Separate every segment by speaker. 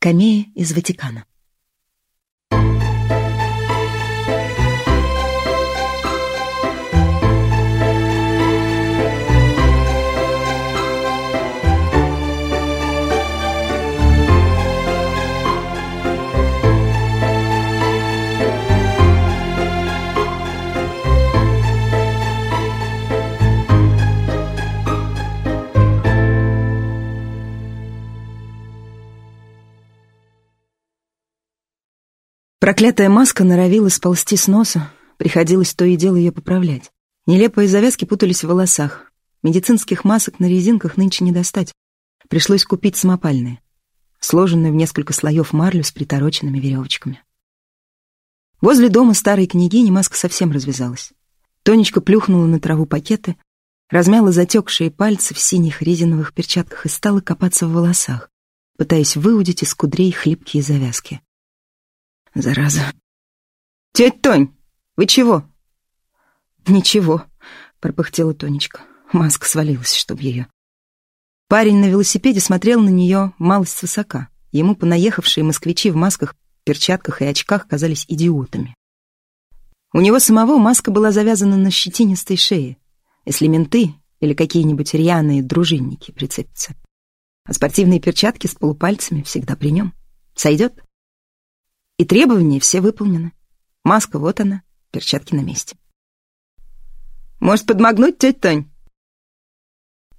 Speaker 1: Камея из Ватикана. Проклятая маска норовила сползти с носа, приходилось то и дело ее поправлять. Нелепые завязки путались в волосах. Медицинских масок на резинках нынче не достать. Пришлось купить самопальные, сложенные в несколько слоев марлю с притороченными веревочками. Возле дома старой княгини маска совсем развязалась. Тонечка плюхнула на траву пакеты, размяла затекшие пальцы в синих резиновых перчатках и стала копаться в волосах, пытаясь выудить из кудрей хлипкие завязки. Зараза. «Тетя Тонь, вы чего?» «Ничего», — пропыхтела Тонечка. Маска свалилась, чтоб ее. Парень на велосипеде смотрел на нее малость высока. Ему понаехавшие москвичи в масках, перчатках и очках казались идиотами. У него самого маска была завязана на щетинистой шее, если менты или какие-нибудь рьяные дружинники прицепятся. А спортивные перчатки с полупальцами всегда при нем. Сойдет? И требования все выполнены. Маска вот она, перчатки на месте. «Может, подмогнуть, тетя Тонь?»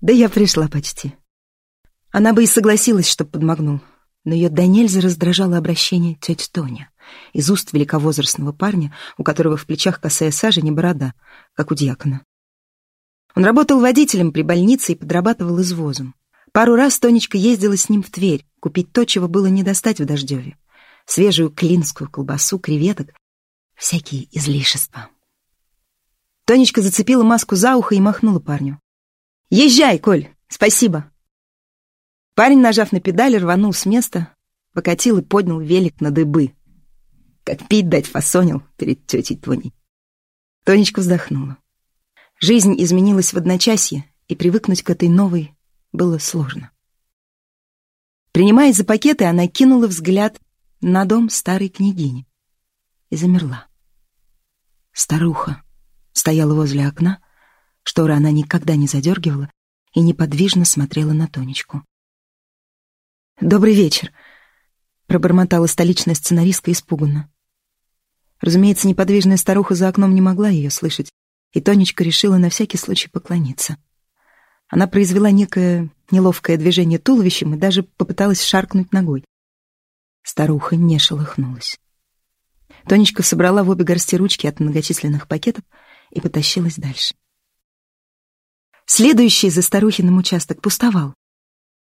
Speaker 1: Да я пришла почти. Она бы и согласилась, чтоб подмогнул, но ее до нельзя раздражало обращение тети Тоня из уст великовозрастного парня, у которого в плечах косая сажа не борода, как у дьякона. Он работал водителем при больнице и подрабатывал извозом. Пару раз Тонечка ездила с ним в Тверь, купить то, чего было не достать в Дождеве свежую клинскую колбасу, креветок, всякие излишества. Тонечка зацепила маску за ухо и махнула парню. «Езжай, Коль, спасибо!» Парень, нажав на педаль, рванул с места, покатил и поднял велик на дыбы. Как пить дать фасонил перед тетей Тоней. Тонечка вздохнула. Жизнь изменилась в одночасье, и привыкнуть к этой новой было сложно. Принимая за пакеты, она кинула взгляд на дом старой княгини и замерла. Старуха стояла возле окна, шторы она никогда не задергивала и неподвижно смотрела на Тонечку. «Добрый вечер», — пробормотала столичная сценаристка испуганно. Разумеется, неподвижная старуха за окном не могла ее слышать, и Тонечка решила на всякий случай поклониться. Она произвела некое неловкое движение туловищем и даже попыталась шаркнуть ногой. Старуха не шелохнулась. Тонечка собрала в обе горсти ручки от многочисленных пакетов и потащилась дальше. Следующий за старухиным участок пустовал.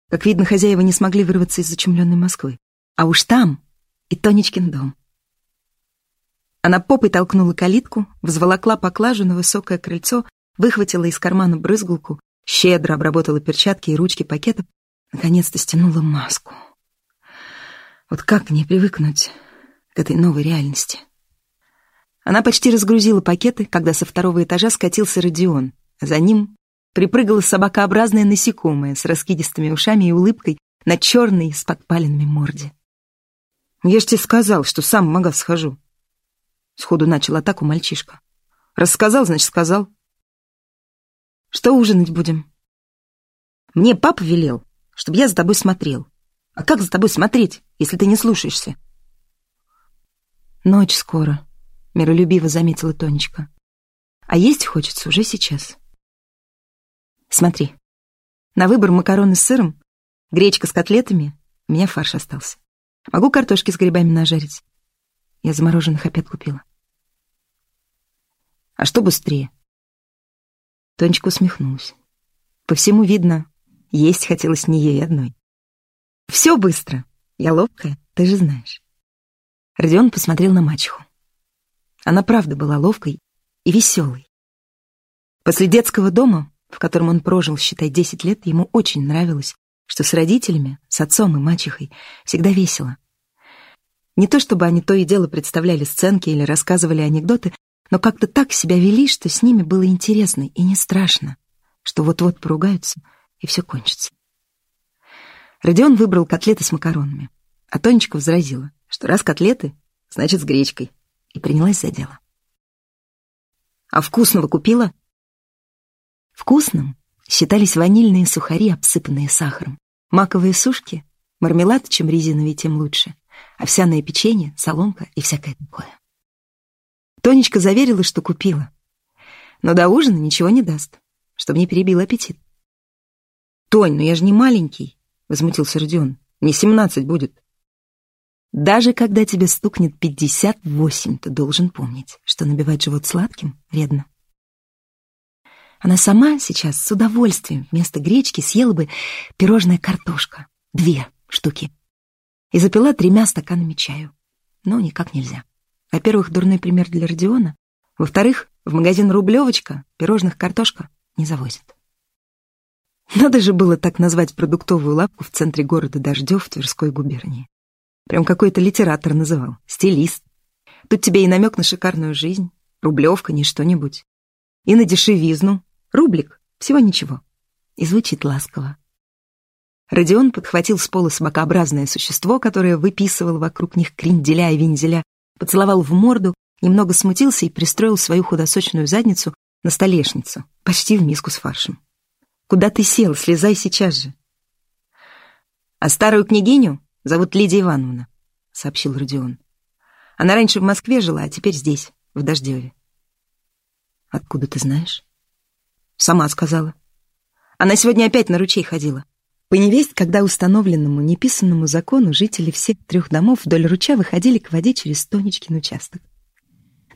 Speaker 1: Как видно, хозяева не смогли вырваться из зачумленной Москвы. А уж там и Тонечкин дом. Она попой толкнула калитку, взволокла поклажу на высокое крыльцо, выхватила из кармана брызгалку, щедро обработала перчатки и ручки пакетов, наконец-то стянула маску. Вот как мне привыкнуть к этой новой реальности? Она почти разгрузила пакеты, когда со второго этажа скатился Родион, а за ним припрыгало собакообразное насекомое с раскидистыми ушами и улыбкой на черной с подпаленными морде. «Я ж тебе сказал, что сам в схожу». Сходу начал атаку мальчишка. «Рассказал, значит, сказал». «Что ужинать будем?» «Мне папа велел, чтобы я за тобой смотрел. А как за тобой смотреть, если ты не слушаешься? Ночь скоро, миролюбиво заметила Тонечка. А есть хочется уже сейчас. Смотри, на выбор макароны с сыром, гречка с котлетами, у меня фарш остался. Могу картошки с грибами нажарить. Я замороженных опять купила. А что быстрее? Тонечка усмехнулась. По всему видно, есть хотелось не ей одной. Все быстро. Я ловкая, ты же знаешь. Родион посмотрел на мачеху. Она правда была ловкой и веселой. После детского дома, в котором он прожил, считай, десять лет, ему очень нравилось, что с родителями, с отцом и мачехой всегда весело. Не то чтобы они то и дело представляли сценки или рассказывали анекдоты, но как-то так себя вели, что с ними было интересно и не страшно, что вот-вот поругаются и все кончится. Родион выбрал котлеты с макаронами. А Тонечка возразила, что раз котлеты, значит, с гречкой, и принялась за дело. «А вкусного купила?» Вкусным считались ванильные сухари, обсыпанные сахаром, маковые сушки, мармелад, чем резиновый, тем лучше, овсяное печенье, соломка и всякое такое. Тонечка заверила, что купила, но до ужина ничего не даст, чтобы не перебил аппетит. «Тонь, ну я же не маленький», — возмутился Родион. «Мне семнадцать будет». Даже когда тебе стукнет пятьдесят восемь, ты должен помнить, что набивать живот сладким вредно. Она сама сейчас с удовольствием вместо гречки съела бы пирожная картошка. Две штуки. И запила тремя стаканами чаю. Но никак нельзя. Во-первых, дурной пример для Родиона. Во-вторых, в магазин «Рублевочка» пирожных картошка не завозят. Надо же было так назвать продуктовую лапку в центре города Дождев в Тверской губернии. Прям какой-то литератор называл, стилист. Тут тебе и намек на шикарную жизнь, рублевка, не что-нибудь. И на дешевизну, рублик, всего ничего. И звучит ласково. Родион подхватил с пола собакообразное существо, которое выписывал вокруг них кренделя и вензеля, поцеловал в морду, немного смутился и пристроил свою худосочную задницу на столешницу, почти в миску с фаршем. «Куда ты сел? Слезай сейчас же!» «А старую княгиню зовут Лидия Ивановна», — сообщил Родион. «Она раньше в Москве жила, а теперь здесь, в Дождеве». «Откуда ты знаешь?» «Сама сказала. Она сегодня опять на ручей ходила. По невесть, когда установленному неписанному закону жители всех трех домов вдоль ручья выходили к воде через Тонечкин участок.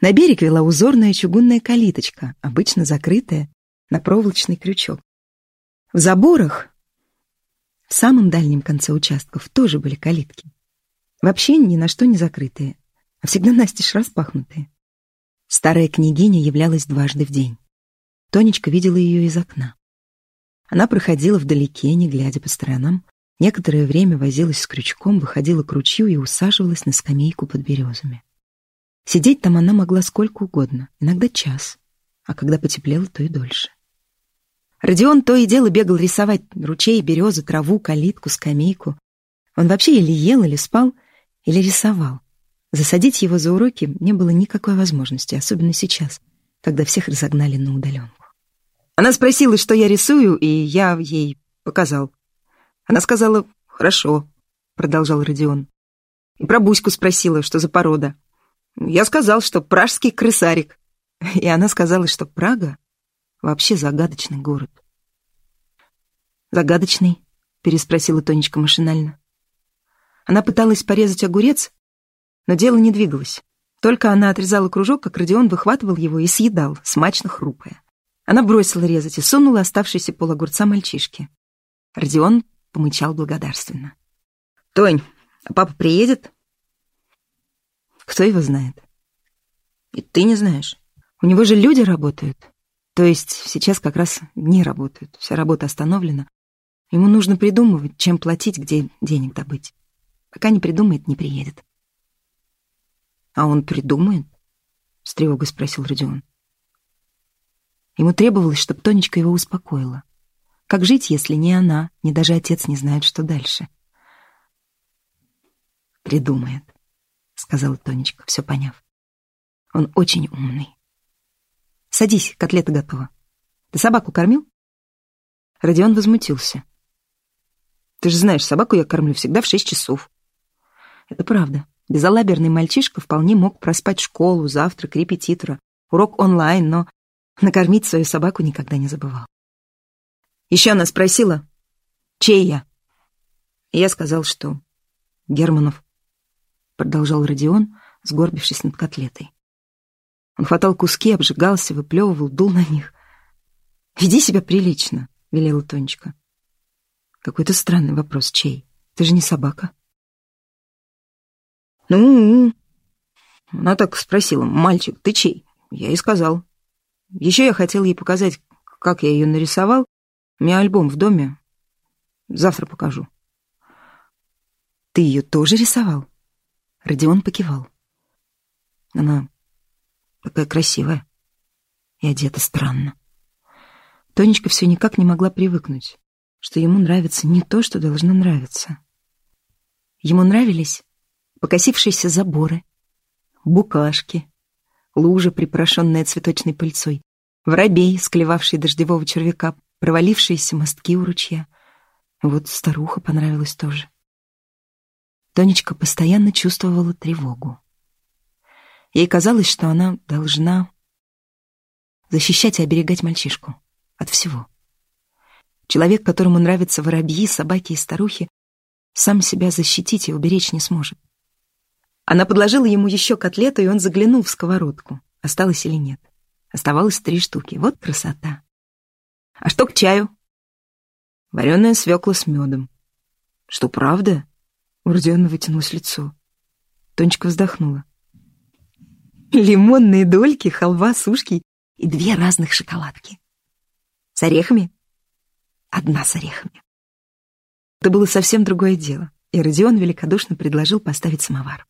Speaker 1: На берег вела узорная чугунная калиточка, обычно закрытая на проволочный крючок. В заборах, в самом дальнем конце участков, тоже были калитки. Вообще ни на что не закрытые, а всегда настежь распахнутые. Старая княгиня являлась дважды в день. Тонечка видела ее из окна. Она проходила вдалеке, не глядя по сторонам, некоторое время возилась с крючком, выходила к ручью и усаживалась на скамейку под березами. Сидеть там она могла сколько угодно, иногда час, а когда потеплело, то и дольше. Родион то и дело бегал рисовать ручей, березы, траву, калитку, скамейку. Он вообще или ел, или спал, или рисовал. Засадить его за уроки не было никакой возможности, особенно сейчас, когда всех разогнали на удаленку. Она спросила, что я рисую, и я ей показал. Она сказала «Хорошо», — продолжал Родион. И про Буську спросила, что за порода. Я сказал, что пражский крысарик. И она сказала, что Прага вообще загадочный город. «Загадочный?» — переспросила Тонечка машинально. Она пыталась порезать огурец, но дело не двигалось. Только она отрезала кружок, как Родион выхватывал его и съедал, смачно хрупая. Она бросила резать и сунула оставшийся полагурца мальчишке. Родион помычал благодарственно. «Тонь, а папа приедет?» «Кто его знает?» «И ты не знаешь. У него же люди работают. То есть сейчас как раз не работают. Вся работа остановлена. Ему нужно придумывать, чем платить, где денег добыть. Пока не придумает, не приедет». «А он придумает?» — с тревогой спросил Родион. Ему требовалось, чтобы Тонечка его успокоила. Как жить, если ни она, ни даже отец не знают, что дальше? «Придумает», — сказала Тонечка, все поняв. «Он очень умный. Садись, котлета готова. Ты собаку кормил?» Родион возмутился. «Ты же знаешь, собаку я кормлю всегда в шесть часов». Это правда. Безалаберный мальчишка вполне мог проспать школу, завтрак, репетитора, урок онлайн, но Накормить свою собаку никогда не забывал. Еще она спросила, чей я? И я сказал, что Германов. Продолжал Родион, сгорбившись над котлетой. Он хватал куски, обжигался, выплевывал, дул на них. «Веди себя прилично», — велела Тонечка. «Какой-то странный вопрос, чей? Ты же не собака». «Ну, она так спросила, мальчик, ты чей?» Я и сказал, еще я хотел ей показать, как я ее нарисовал. У меня альбом в доме. Завтра покажу. Ты ее тоже рисовал? Родион покивал. Она такая красивая и одета странно. Тонечка все никак не могла привыкнуть, что ему нравится не то, что должно нравиться. Ему нравились покосившиеся заборы, букашки, лужа, припорошенная цветочной пыльцой, воробей, склевавший дождевого червяка, провалившиеся мостки у ручья. Вот старуха понравилась тоже. Тонечка постоянно чувствовала тревогу. Ей казалось, что она должна защищать и оберегать мальчишку от всего. Человек, которому нравятся воробьи, собаки и старухи, сам себя защитить и уберечь не сможет. Она подложила ему еще котлету, и он заглянул в сковородку. Осталось или нет. Оставалось три штуки. Вот красота. А что к чаю? Вареная свекла с медом. Что, правда? У Родиона вытянулось лицо. Тонечка вздохнула. Лимонные дольки, халва, сушки и две разных шоколадки. С орехами? Одна с орехами. Это было совсем другое дело, и Родион великодушно предложил поставить самовар.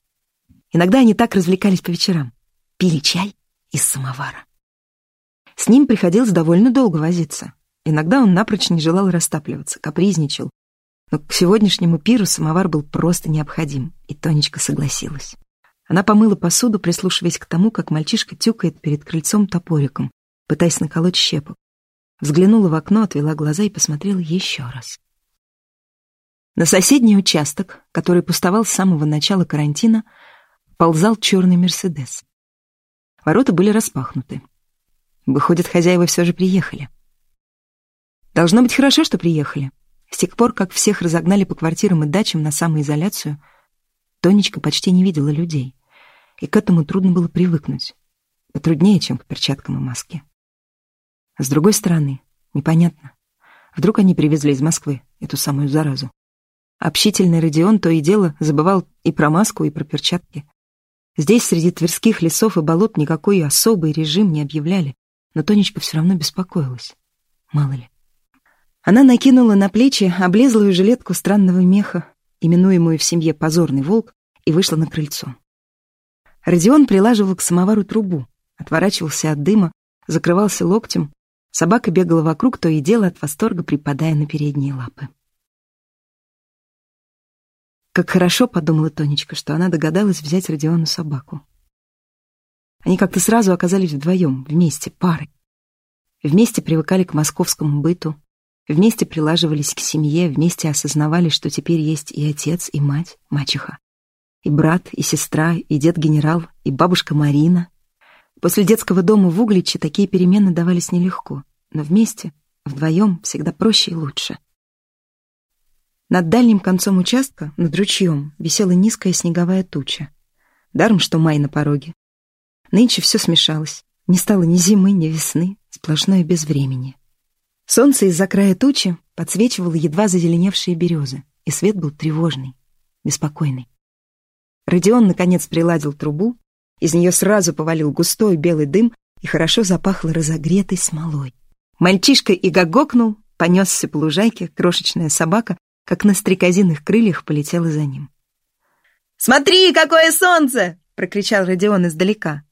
Speaker 1: Иногда они так развлекались по вечерам. Пили чай из самовара. С ним приходилось довольно долго возиться. Иногда он напрочь не желал растапливаться, капризничал. Но к сегодняшнему пиру самовар был просто необходим, и Тонечка согласилась. Она помыла посуду, прислушиваясь к тому, как мальчишка тюкает перед крыльцом топориком, пытаясь наколоть щепок. Взглянула в окно, отвела глаза и посмотрела еще раз. На соседний участок, который пустовал с самого начала карантина, ползал черный «Мерседес». Ворота были распахнуты. Выходит, хозяева все же приехали. Должно быть хорошо, что приехали. С тех пор, как всех разогнали по квартирам и дачам на самоизоляцию, Тонечка почти не видела людей, и к этому трудно было привыкнуть. Потруднее, чем к перчаткам и маске. с другой стороны, непонятно. Вдруг они привезли из Москвы эту самую заразу. Общительный Родион то и дело забывал и про маску, и про перчатки. Здесь, среди тверских лесов и болот, никакой особый режим не объявляли, но Тонечка все равно беспокоилась. Мало ли. Она накинула на плечи облезлую жилетку странного меха, именуемую в семье «позорный волк», и вышла на крыльцо. Родион прилаживал к самовару трубу, отворачивался от дыма, закрывался локтем, собака бегала вокруг, то и дело от восторга припадая на передние лапы. Как хорошо, подумала Тонечка, что она догадалась взять Родиону собаку. Они как-то сразу оказались вдвоем, вместе, парой. Вместе привыкали к московскому быту, вместе прилаживались к семье, вместе осознавали, что теперь есть и отец, и мать, мачеха, и брат, и сестра, и дед-генерал, и бабушка Марина. После детского дома в Угличе такие перемены давались нелегко, но вместе, вдвоем, всегда проще и лучше — над дальним концом участка, над ручьем, висела низкая снеговая туча. Даром, что май на пороге. Нынче все смешалось. Не стало ни зимы, ни весны, сплошное безвремени. Солнце из-за края тучи подсвечивало едва зазеленевшие березы, и свет был тревожный, беспокойный. Родион, наконец, приладил трубу, из нее сразу повалил густой белый дым и хорошо запахло разогретой смолой. Мальчишка и гогокнул, понесся по лужайке, крошечная собака как на стрекозиных крыльях полетела за ним. «Смотри, какое солнце!» — прокричал Родион издалека.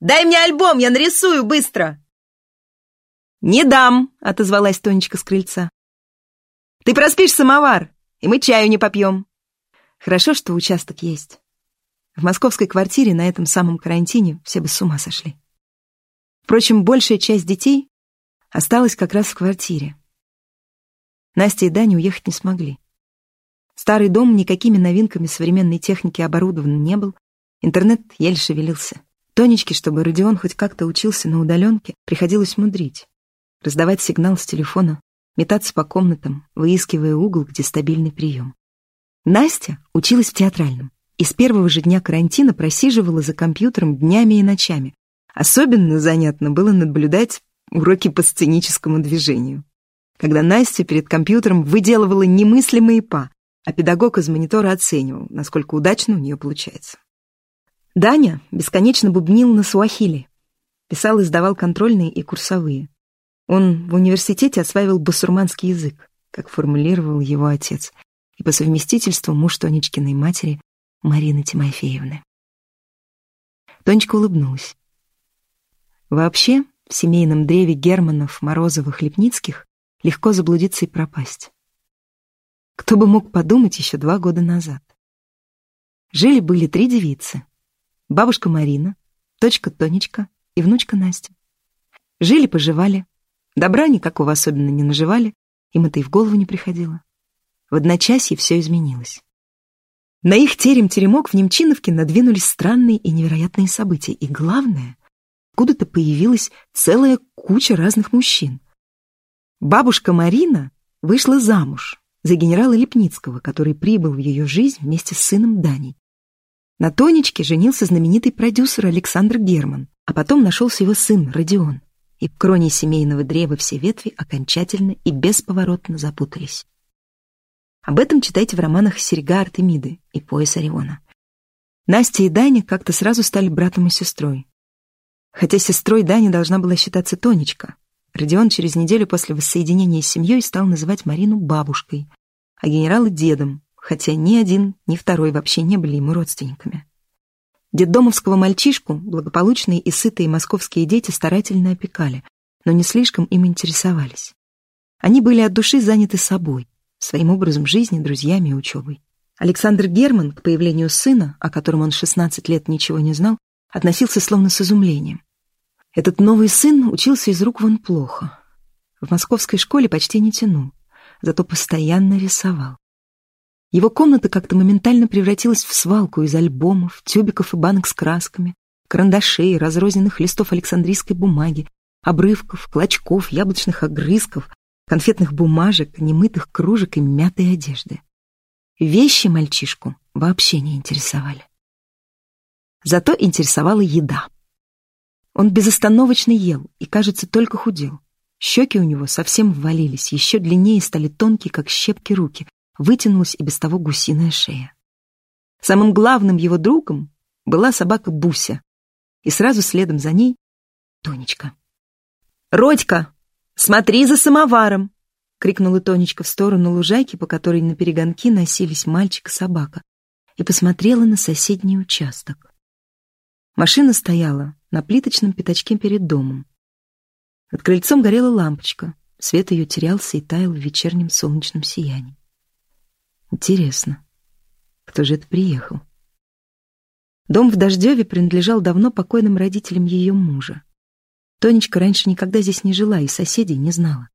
Speaker 1: «Дай мне альбом, я нарисую быстро!» «Не дам!» — отозвалась Тонечка с крыльца. «Ты проспишь самовар, и мы чаю не попьем!» Хорошо, что участок есть. В московской квартире на этом самом карантине все бы с ума сошли. Впрочем, большая часть детей осталась как раз в квартире. Настя и Даня уехать не смогли. Старый дом никакими новинками современной техники оборудован не был, интернет еле шевелился. Тонечке, чтобы Родион хоть как-то учился на удаленке, приходилось мудрить. Раздавать сигнал с телефона, метаться по комнатам, выискивая угол, где стабильный прием. Настя училась в театральном и с первого же дня карантина просиживала за компьютером днями и ночами. Особенно занятно было наблюдать уроки по сценическому движению когда Настя перед компьютером выделывала немыслимые па, а педагог из монитора оценивал, насколько удачно у нее получается. Даня бесконечно бубнил на суахили, писал и сдавал контрольные и курсовые. Он в университете осваивал басурманский язык, как формулировал его отец, и по совместительству муж Тонечкиной матери Марины Тимофеевны. Тонечка улыбнулась. Вообще, в семейном древе Германов, Морозовых, Лепницких легко заблудиться и пропасть. Кто бы мог подумать еще два года назад. Жили-были три девицы. Бабушка Марина, дочка Тонечка и внучка Настя. Жили-поживали. Добра никакого особенно не наживали, им это и в голову не приходило. В одночасье все изменилось. На их терем-теремок в Немчиновке надвинулись странные и невероятные события. И главное, откуда-то появилась целая куча разных мужчин. Бабушка Марина вышла замуж за генерала Лепницкого, который прибыл в ее жизнь вместе с сыном Даней. На Тонечке женился знаменитый продюсер Александр Герман, а потом нашелся его сын Родион. И в кроне семейного древа все ветви окончательно и бесповоротно запутались. Об этом читайте в романах «Серега Артемиды» и «Пояс Ориона». Настя и Даня как-то сразу стали братом и сестрой. Хотя сестрой Дани должна была считаться Тонечка. Родион через неделю после воссоединения с семьей стал называть Марину бабушкой, а генерала дедом, хотя ни один, ни второй вообще не были ему родственниками. Детдомовского мальчишку благополучные и сытые московские дети старательно опекали, но не слишком им интересовались. Они были от души заняты собой, своим образом жизни, друзьями и учебой. Александр Герман к появлению сына, о котором он 16 лет ничего не знал, относился словно с изумлением. Этот новый сын учился из рук вон плохо. В московской школе почти не тянул, зато постоянно рисовал. Его комната как-то моментально превратилась в свалку из альбомов, тюбиков и банок с красками, карандашей, разрозненных листов александрийской бумаги, обрывков, клочков, яблочных огрызков, конфетных бумажек, немытых кружек и мятой одежды. Вещи мальчишку вообще не интересовали. Зато интересовала еда. Он безостановочно ел и, кажется, только худел. Щеки у него совсем ввалились, еще длиннее стали тонкие, как щепки, руки, вытянулась и без того гусиная шея. Самым главным его другом была собака Буся, и сразу следом за ней — Тонечка. «Родька!» «Смотри за самоваром!» — крикнула Тонечка в сторону лужайки, по которой на перегонки носились мальчик и собака, и посмотрела на соседний участок. Машина стояла на плиточном пятачке перед домом. Над крыльцом горела лампочка, свет ее терялся и таял в вечернем солнечном сиянии. Интересно, кто же это приехал? Дом в Дождеве принадлежал давно покойным родителям ее мужа. Тонечка раньше никогда здесь не жила и соседей не знала.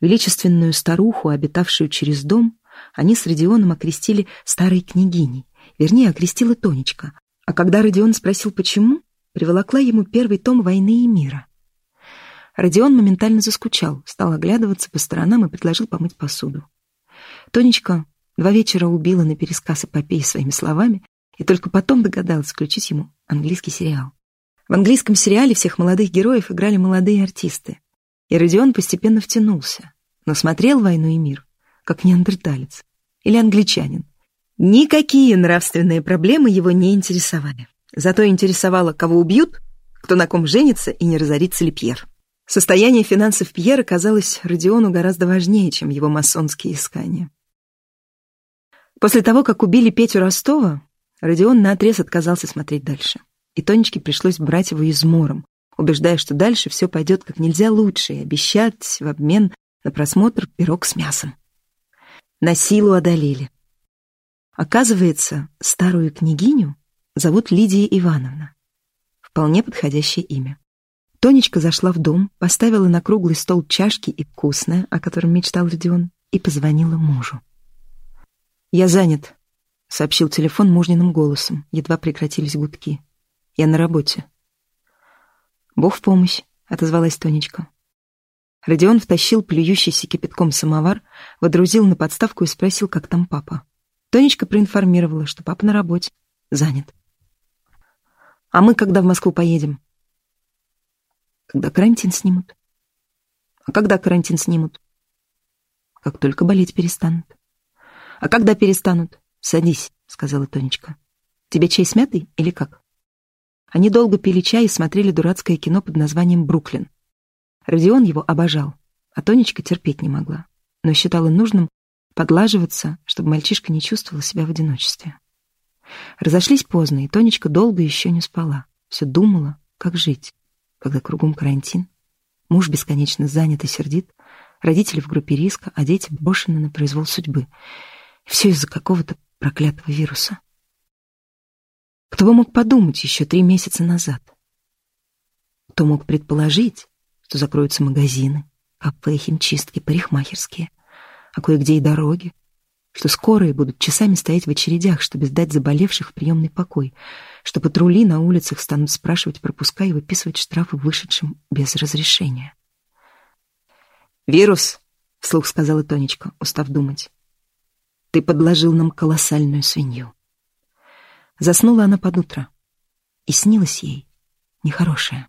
Speaker 1: Величественную старуху, обитавшую через дом, они с Родионом окрестили старой княгиней, вернее, окрестила Тонечка. А когда Родион спросил, почему, приволокла ему первый том «Войны и мира». Родион моментально заскучал, стал оглядываться по сторонам и предложил помыть посуду. Тонечка два вечера убила на пересказ эпопеи своими словами и только потом догадалась включить ему английский сериал. В английском сериале всех молодых героев играли молодые артисты. И Родион постепенно втянулся, но смотрел «Войну и мир» как неандерталец или англичанин. Никакие нравственные проблемы его не интересовали. Зато интересовало, кого убьют, кто на ком женится и не разорится ли Пьер. Состояние финансов Пьера казалось Родиону гораздо важнее, чем его масонские искания. После того, как убили Петю Ростова, Родион наотрез отказался смотреть дальше и Тонечке пришлось брать его измором, убеждая, что дальше все пойдет как нельзя лучше, и обещать в обмен на просмотр пирог с мясом. На силу одолели. Оказывается, старую княгиню зовут Лидия Ивановна. Вполне подходящее имя. Тонечка зашла в дом, поставила на круглый стол чашки и вкусное, о котором мечтал Родион, и позвонила мужу. «Я занят», — сообщил телефон мужниным голосом, едва прекратились гудки. Я на работе. Бог в помощь, отозвалась Тонечка. Родион втащил плюющийся кипятком самовар, водрузил на подставку и спросил, как там папа. Тонечка проинформировала, что папа на работе, занят. А мы когда в Москву поедем? Когда карантин снимут. А когда карантин снимут? Как только болеть перестанут. А когда перестанут? Садись, сказала Тонечка. Тебе чай с мятой или как? Они долго пили чай и смотрели дурацкое кино под названием «Бруклин». Родион его обожал, а Тонечка терпеть не могла, но считала нужным подлаживаться, чтобы мальчишка не чувствовал себя в одиночестве. Разошлись поздно, и Тонечка долго еще не спала. Все думала, как жить, когда кругом карантин. Муж бесконечно занят и сердит, Родители в группе риска, а дети брошены на произвол судьбы. Все из-за какого-то проклятого вируса. Кто бы мог подумать еще три месяца назад? Кто мог предположить, что закроются магазины, кафе, химчистки, парикмахерские, а кое-где и дороги, что скорые будут часами стоять в очередях, чтобы сдать заболевших в приемный покой, что патрули на улицах станут спрашивать пропуска и выписывать штрафы вышедшим без разрешения. «Вирус», — вслух сказала Тонечка, устав думать, — «ты подложил нам колоссальную свинью». Заснула она под утро, и снилось ей нехорошее.